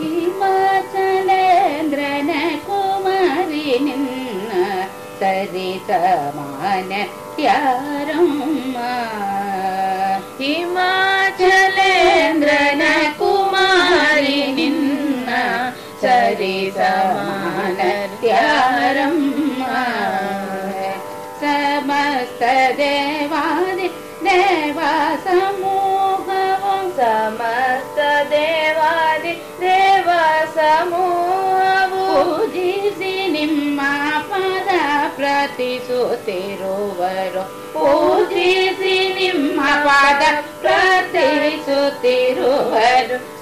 हिमाचलेन्द्र न कुमारिनि सरितमान क्या्यिमाचलेन्द्र न कुमारिनिन्ना सरि समान क्या्यस्त ಪೂಜಿಸಿ ನಿಮ್ಮ ಪದ ಪ್ರತಿಸುತ್ತಿರುವರು ಪೂಜಿಸಿ ನಿಮ್ಮ ಪದ ಪ್ರತಿಸುತ್ತಿರುವರು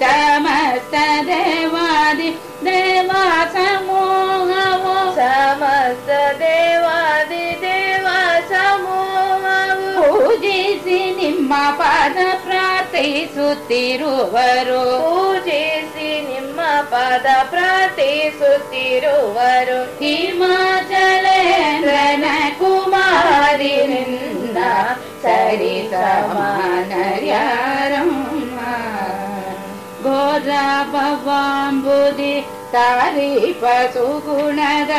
ಸಮಸ್ತ ದೇವಾದಿ ದೇವ ಸಮೂಹವು ಸಮಸ್ತ ದೇವಾದಿ ದೇವ ಸಮೂಹವು ಪೂಜಿಸಿ ನಿಮ್ಮ ಪದ ಪ್ರಾರ್ಥಿಸುತ್ತಿರುವರು ಪೂಜಿಸಿ ನಿಮ್ಮ ಪದ ಪ್ರಾರ್ಥಿಸುತ್ತಿರುವರು ಹಿಮಾಚಲೇಂದ್ರನ ಕುಮಾರಿ ನಿನ್ನ ಸರಿ ಸಮಾನರ್ಯಾರಮ್ಮ ಘೋರ ಭವಾಂಬುದಿ ತಾರಿ ಪಸುಗುಣದ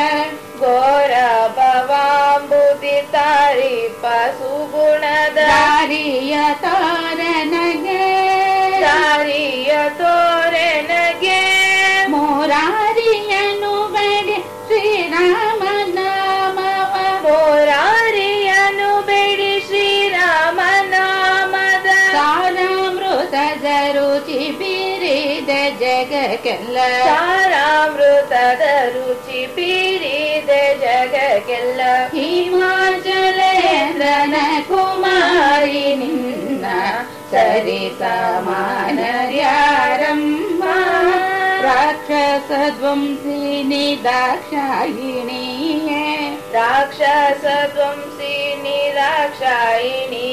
ಘೋರ ಭವಾಂಬುದಿ ತಾರೀಪ ಸುಗುಣದ ದಾರಿಯ ಶ್ರೀರಾಮ ನಾಮವ ಮೋರಾರಿಯನು ಬೇಡಿ ಶ್ರೀರಾಮ ನಾಮದ ಸಾರಾಮೃತದ ರುಚಿ ಬೀರಿದ ಜಗಕ್ಕೆಲ್ಲ ಸಾರಾಮೃತದ ರುಚಿ ಬೀರಿದ ಜಗಕ್ಕೆಲ್ಲ ಹಿಮಾಚಲೇಂದ್ರನ ಕುಮಾರಿ ನಿನ್ನ ಸರಿ ಸಮಾನರ್ಯಾರಮ್ಮ राक्षसध्वं सिनि द्राक्षायिणि एक्षसध्वं सिनि द्राक्षायिणि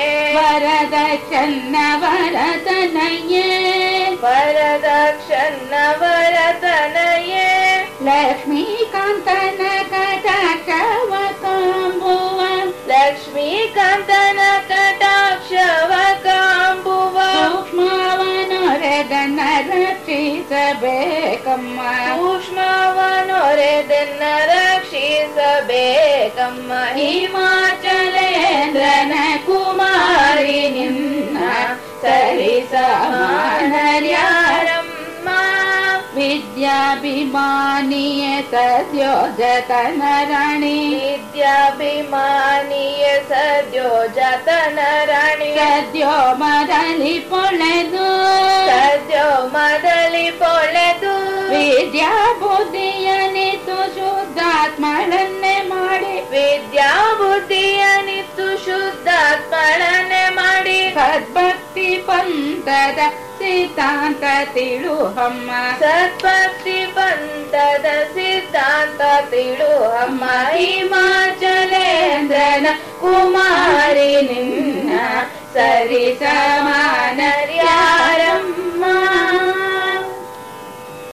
ए वरदक्षन्न वरतनये वरदक्षणये लक्ष्मीकान्तन कटाक्षवताम्बुव लक्ष्मीकान्तन ರಕ್ಷಿಸಬೇಕಮ್ಮ ಸೂಕ್ಷ್ಮವನೊರೆದನ್ನ ರಕ್ಷಿಸಬೇಕಮ್ಮ ಹಿಮಾಚಲೇಂದ್ರನ ಕುಮಾರಿ ನಿನ್ನ ಸರಿ ಸಮಾನರ್ಯಾರಮ್ಮ ವಿದ್ಯಾಭಿಮಾನಿಯ ಸದ್ಯೋಜತನ ರಾಣಿ ವಿದ್ಯಾಭಿಮಾನಿಯ ಸದ್ಯೋ ಜತನ ರಾಣಿ ಸದ್ಯೋ ಮರಳಿ ಪೊಳೆದು ವಿದ್ಯಾ ಬುದ್ಧಿಯನಿತ್ತು ಶುದ್ಧಾತ್ಮಳನೆ ಮಾಡಿ ಸದ್ಭಕ್ತಿ ಪಂಥದ ಸಿದ್ಧಾಂತ ತಿಳುಹಮ್ಮ ಸತ್ಭಕ್ತಿ ಪಂಥದ ಸಿದ್ಧಾಂತ ತಿಳು ಅಮ್ಮ ಹಿಮಾಚಲೇಂದ್ರನ ಕುಮಾರಿ ನಿನ್ನ ಸರಿ ಸಮಾನರ್ಯಾರಮ್ಮ